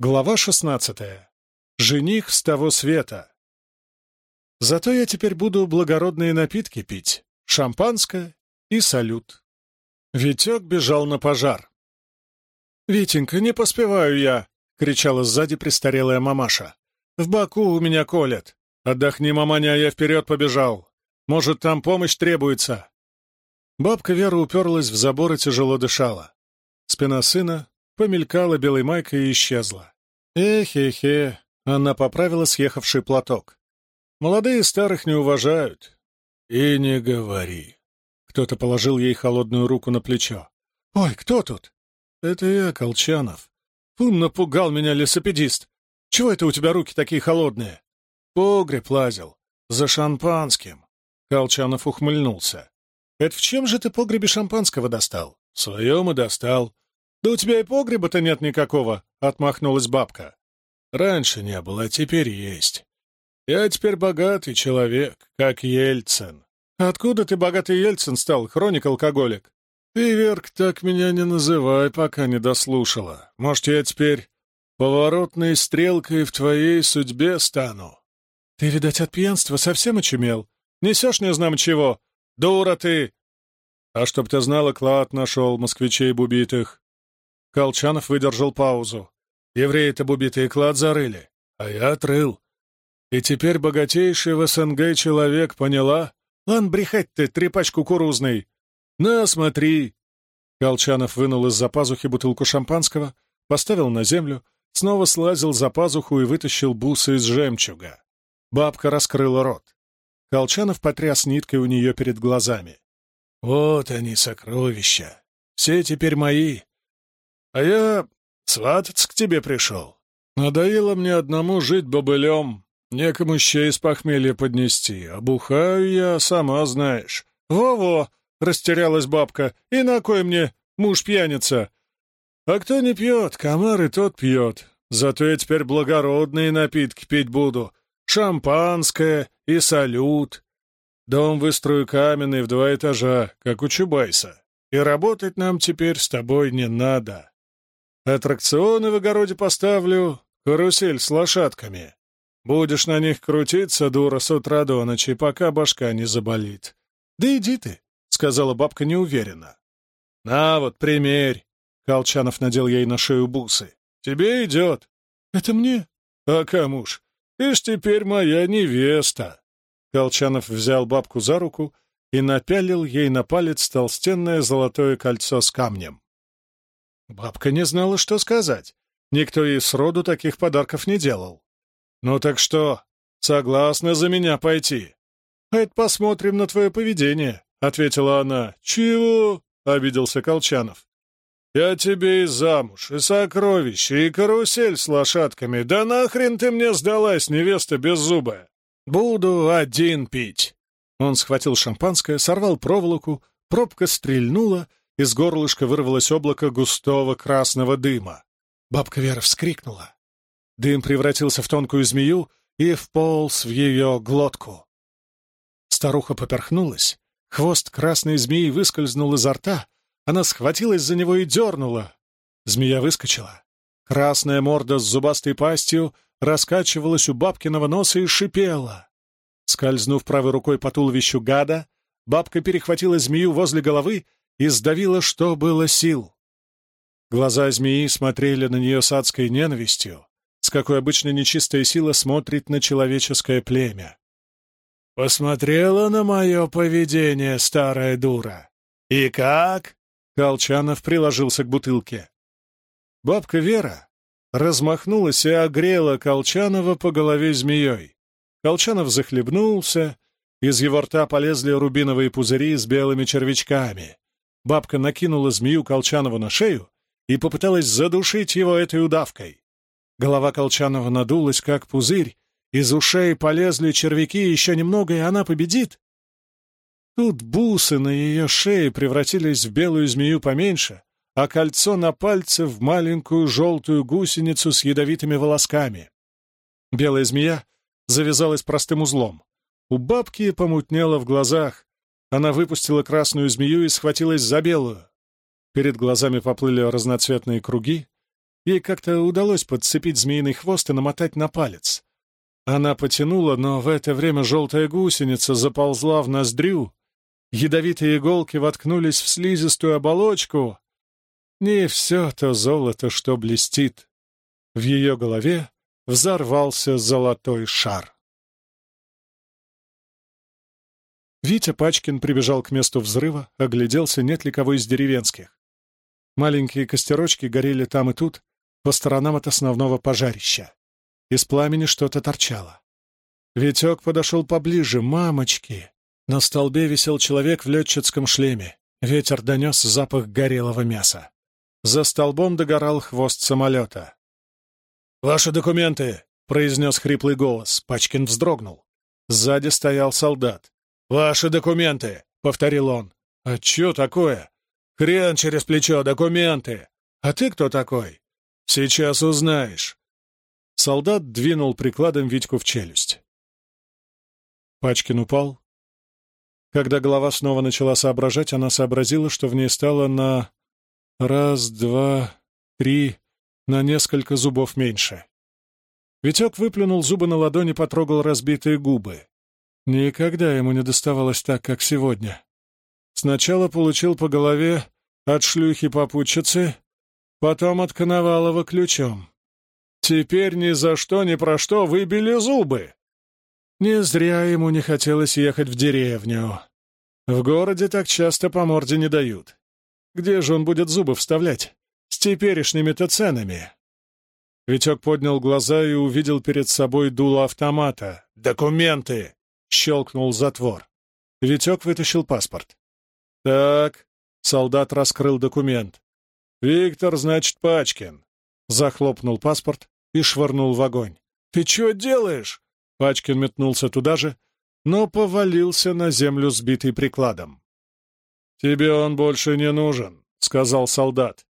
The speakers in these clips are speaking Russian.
Глава шестнадцатая. Жених с того света. Зато я теперь буду благородные напитки пить, шампанское и салют. Витек бежал на пожар. «Витенька, не поспеваю я!» — кричала сзади престарелая мамаша. «В боку у меня колят. Отдохни, маманя, я вперед побежал. Может, там помощь требуется?» Бабка Вера уперлась в забор и тяжело дышала. Спина сына помелькала белой майкой и исчезла. Эхе-хе, она поправила съехавший платок. Молодые старых не уважают. И не говори. Кто-то положил ей холодную руку на плечо. «Ой, кто тут?» «Это я, Колчанов. Фум, напугал меня лесопедист. Чего это у тебя руки такие холодные?» «Погреб лазил. За шампанским». Колчанов ухмыльнулся. «Это в чем же ты погребе шампанского достал?» «В своем и достал. «Да у тебя и погреба-то нет никакого», — отмахнулась бабка. «Раньше не было, а теперь есть. Я теперь богатый человек, как Ельцин». «Откуда ты богатый Ельцин стал, хроник-алкоголик?» «Ты, Верк, так меня не называй, пока не дослушала. Может, я теперь поворотной стрелкой в твоей судьбе стану?» «Ты, видать, от пьянства совсем очумел. Несешь не знам чего. Дура ты!» «А чтоб ты знала, клад нашел москвичей бубитых. Колчанов выдержал паузу. Евреи-то бубитый клад зарыли, а я отрыл. И теперь богатейший в СНГ человек, поняла? Лан, брехать ты, трепач кукурузный. На, смотри. Колчанов вынул из-за пазухи бутылку шампанского, поставил на землю, снова слазил за пазуху и вытащил бусы из жемчуга. Бабка раскрыла рот. Колчанов потряс ниткой у нее перед глазами. «Вот они, сокровища! Все теперь мои! А я свататься к тебе пришел. Надоело мне одному жить бобылем, некому щей из похмелья поднести. Обухаю я, сама знаешь. Во-во, растерялась бабка, и на кой мне муж пьяница? А кто не пьет, комар и тот пьет. Зато я теперь благородные напитки пить буду. Шампанское и салют. Дом выстрою каменный в два этажа, как у Чубайса. И работать нам теперь с тобой не надо. Аттракционы в огороде поставлю, карусель с лошадками. Будешь на них крутиться, дура, с утра до ночи, пока башка не заболит. Да иди ты, — сказала бабка неуверенно. На вот, примерь. Колчанов надел ей на шею бусы. Тебе идет. Это мне? А кому ж? Ты ж теперь моя невеста. Колчанов взял бабку за руку и напялил ей на палец толстенное золотое кольцо с камнем. Бабка не знала, что сказать. Никто ей сроду таких подарков не делал. «Ну так что, согласна за меня пойти?» «Это посмотрим на твое поведение», — ответила она. «Чего?» — обиделся Колчанов. «Я тебе и замуж, и сокровище, и карусель с лошадками. Да нахрен ты мне сдалась, невеста беззубая? Буду один пить». Он схватил шампанское, сорвал проволоку, пробка стрельнула — из горлышка вырвалось облако густого красного дыма. Бабка Вера вскрикнула. Дым превратился в тонкую змею и вполз в ее глотку. Старуха поперхнулась, хвост красной змеи выскользнул изо рта, она схватилась за него и дернула. Змея выскочила. Красная морда с зубастой пастью раскачивалась у бабкиного носа и шипела. Скользнув правой рукой по туловищу гада, бабка перехватила змею возле головы и сдавила, что было сил. Глаза змеи смотрели на нее с адской ненавистью, с какой обычно нечистая сила смотрит на человеческое племя. «Посмотрела на мое поведение, старая дура. И как?» — Колчанов приложился к бутылке. Бабка Вера размахнулась и огрела Колчанова по голове змеей. Колчанов захлебнулся, из его рта полезли рубиновые пузыри с белыми червячками. Бабка накинула змею Колчанова на шею и попыталась задушить его этой удавкой. Голова Колчанова надулась, как пузырь, из ушей полезли червяки, еще немного, и она победит. Тут бусы на ее шее превратились в белую змею поменьше, а кольцо на пальце в маленькую желтую гусеницу с ядовитыми волосками. Белая змея завязалась простым узлом. У бабки помутнело в глазах, она выпустила красную змею и схватилась за белую. Перед глазами поплыли разноцветные круги. Ей как-то удалось подцепить змеиный хвост и намотать на палец. Она потянула, но в это время желтая гусеница заползла в ноздрю, ядовитые иголки воткнулись в слизистую оболочку. Не все то золото, что блестит. В ее голове взорвался золотой шар. Витя Пачкин прибежал к месту взрыва, огляделся, нет ли кого из деревенских. Маленькие костерочки горели там и тут, по сторонам от основного пожарища. Из пламени что-то торчало. Витек подошел поближе. «Мамочки!» На столбе висел человек в летчицком шлеме. Ветер донес запах горелого мяса. За столбом догорал хвост самолета. «Ваши документы!» — произнес хриплый голос. Пачкин вздрогнул. Сзади стоял солдат. «Ваши документы!» — повторил он. «А чё такое?» «Хрен через плечо, документы!» «А ты кто такой?» «Сейчас узнаешь!» Солдат двинул прикладом Витьку в челюсть. Пачкин упал. Когда голова снова начала соображать, она сообразила, что в ней стало на раз, два, три, на несколько зубов меньше. Витек выплюнул зубы на ладони, потрогал разбитые губы. Никогда ему не доставалось так, как сегодня. Сначала получил по голове от шлюхи-попутчицы, потом от Коновалова ключом. Теперь ни за что, ни про что выбили зубы. Не зря ему не хотелось ехать в деревню. В городе так часто по морде не дают. Где же он будет зубы вставлять? С теперешними-то ценами. Витек поднял глаза и увидел перед собой дуло автомата. «Документы!» Щелкнул затвор. Витек вытащил паспорт. «Так», — солдат раскрыл документ. «Виктор, значит, Пачкин». Захлопнул паспорт и швырнул в огонь. «Ты что делаешь?» Пачкин метнулся туда же, но повалился на землю, сбитый прикладом. «Тебе он больше не нужен», — сказал солдат.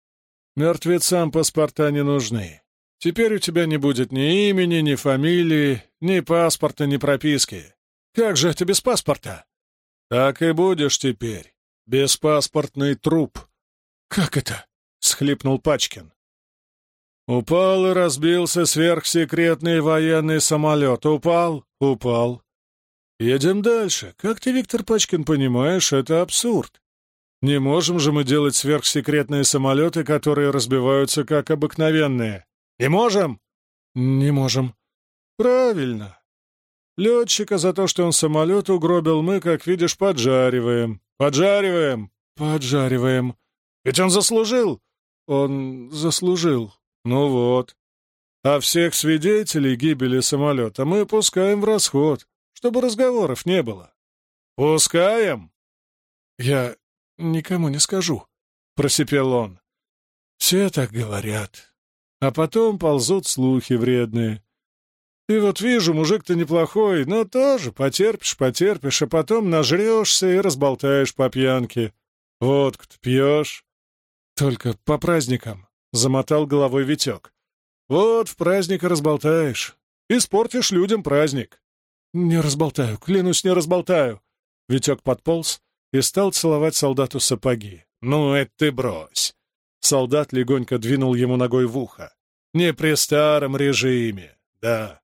«Мертвецам паспорта не нужны. Теперь у тебя не будет ни имени, ни фамилии, ни паспорта, ни прописки. Как же это без паспорта? Так и будешь теперь. Беспаспортный труп. Как это? схлипнул Пачкин. Упал и разбился сверхсекретный военный самолет. Упал? Упал. Едем дальше. Как ты, Виктор Пачкин, понимаешь, это абсурд. Не можем же мы делать сверхсекретные самолеты, которые разбиваются как обыкновенные. Не можем? Не можем. Правильно. Летчика за то, что он самолет угробил, мы, как видишь, поджариваем. Поджариваем! Поджариваем. Ведь он заслужил! Он заслужил. Ну вот. А всех свидетелей гибели самолета мы пускаем в расход, чтобы разговоров не было. Пускаем? Я никому не скажу, — просипел он. Все так говорят. А потом ползут слухи вредные. И вот вижу, мужик ты неплохой, но тоже потерпишь, потерпишь, а потом нажрешься и разболтаешь по пьянке. Водку-то пьешь. Только по праздникам, — замотал головой Витек. Вот в праздник разболтаешь. Испортишь людям праздник. Не разболтаю, клянусь, не разболтаю. Витек подполз и стал целовать солдату сапоги. Ну, это ты брось. Солдат легонько двинул ему ногой в ухо. Не при старом режиме, да.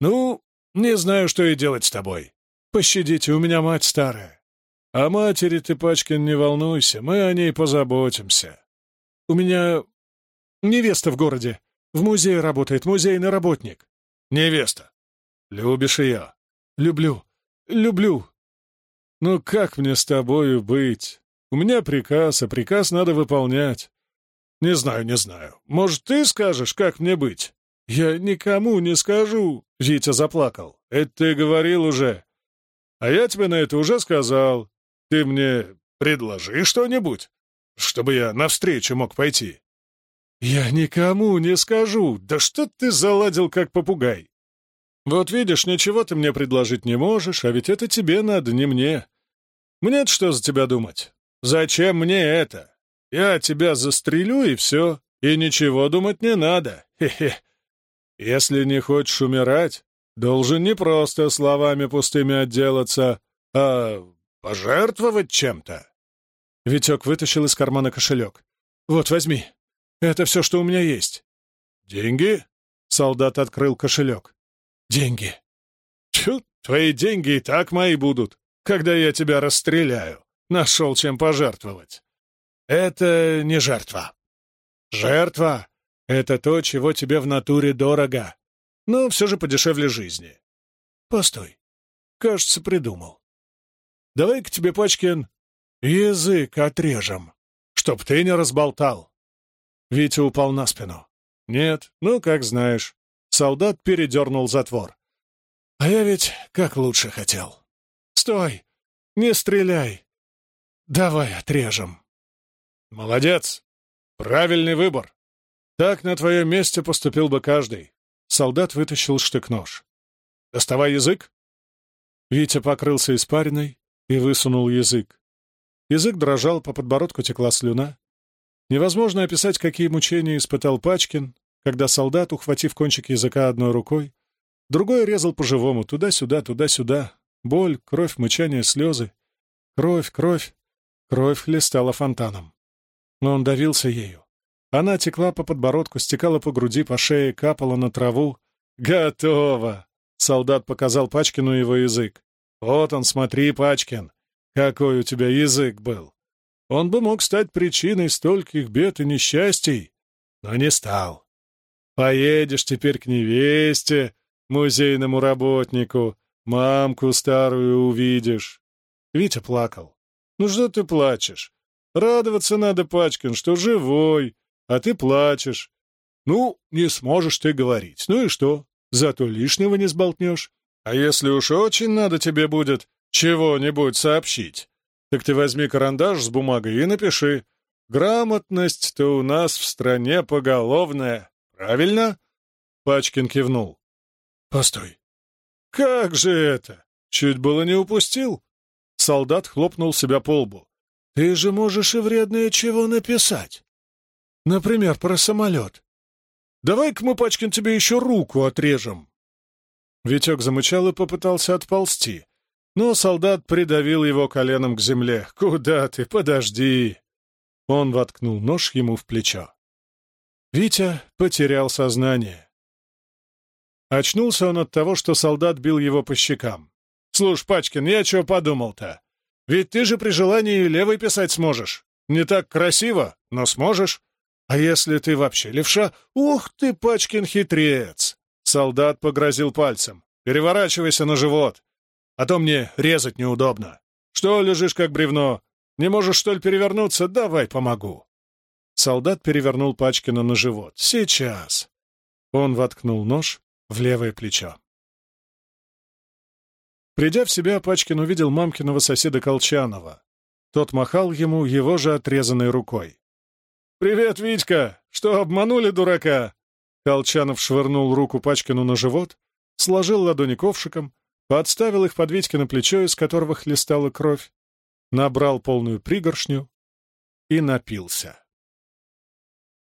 «Ну, не знаю, что и делать с тобой. Пощадите, у меня мать старая. О матери ты, Пачкин, не волнуйся, мы о ней позаботимся. У меня невеста в городе, в музее работает, музейный работник. Невеста. Любишь ее? Люблю, люблю. Ну как мне с тобою быть? У меня приказ, а приказ надо выполнять. Не знаю, не знаю. Может, ты скажешь, как мне быть? Я никому не скажу. Витя заплакал. «Это ты говорил уже. А я тебе на это уже сказал. Ты мне предложи что-нибудь, чтобы я навстречу мог пойти». «Я никому не скажу. Да что ты заладил, как попугай?» «Вот видишь, ничего ты мне предложить не можешь, а ведь это тебе надо, не мне. Мне-то что за тебя думать? Зачем мне это? Я тебя застрелю, и все, и ничего думать не надо. Хе-хе. Если не хочешь умирать, должен не просто словами пустыми отделаться, а пожертвовать чем-то. Витек вытащил из кармана кошелек. «Вот, возьми. Это все, что у меня есть». «Деньги?» — солдат открыл кошелек. «Деньги». «Тьфу, твои деньги и так мои будут, когда я тебя расстреляю. Нашел чем пожертвовать». «Это не жертва». «Жертва — это то, чего тебе в натуре дорого, но все же подешевле жизни». «Постой. Кажется, придумал. Давай-ка тебе, Пачкин, язык отрежем, чтоб ты не разболтал. Витя упал на спину. Нет, ну, как знаешь. Солдат передернул затвор. А я ведь как лучше хотел. Стой! Не стреляй! Давай отрежем. Молодец! Правильный выбор. Так на твоем месте поступил бы каждый. Солдат вытащил штык-нож. Доставай язык. Витя покрылся испариной, и высунул язык. Язык дрожал, по подбородку текла слюна. Невозможно описать, какие мучения испытал Пачкин, когда солдат, ухватив кончик языка одной рукой, другой резал по-живому, туда-сюда, туда-сюда. Боль, кровь, мычание, слезы. Кровь, кровь. Кровь хлестала фонтаном. Но он давился ею. Она текла по подбородку, стекала по груди, по шее, капала на траву. «Готово!» — солдат показал Пачкину его язык. Вот он, смотри, Пачкин, какой у тебя язык был. Он бы мог стать причиной стольких бед и несчастий, но не стал. Поедешь теперь к невесте, музейному работнику, мамку старую увидишь. Витя плакал. Ну что ты плачешь? Радоваться надо, Пачкин, что живой, а ты плачешь. Ну, не сможешь ты говорить. Ну и что? Зато лишнего не сболтнешь. А если уж очень надо тебе будет чего-нибудь сообщить, так ты возьми карандаш с бумагой и напиши. Грамотность-то у нас в стране поголовная. Правильно?» Пачкин кивнул. «Постой. Как же это? Чуть было не упустил?» Солдат хлопнул себя по лбу. «Ты же можешь и вредное чего написать. Например, про самолет. Давай-ка мы, Пачкин, тебе еще руку отрежем. Витек замычал и попытался отползти, но солдат придавил его коленом к земле. «Куда ты? Подожди!» Он воткнул нож ему в плечо. Витя потерял сознание. Очнулся он от того, что солдат бил его по щекам. «Слушай, Пачкин, я чего подумал-то? Ведь ты же при желании левой писать сможешь. Не так красиво, но сможешь. А если ты вообще левша? Ух ты, Пачкин, хитрец! Солдат погрозил пальцем. «Переворачивайся на живот, а то мне резать неудобно. Что лежишь как бревно? Не можешь, что ли, перевернуться? Давай помогу». Солдат перевернул Пачкина на живот. «Сейчас». Он воткнул нож в левое плечо. Придя в себя, Пачкин увидел мамкиного соседа Колчанова. Тот махал ему его же отрезанной рукой. «Привет, Витька! Что, обманули дурака?» Колчанов швырнул руку Пачкину на живот, сложил ладони ковшиком, подставил их под Витькино плечо, из которого хлестала кровь, набрал полную пригоршню и напился.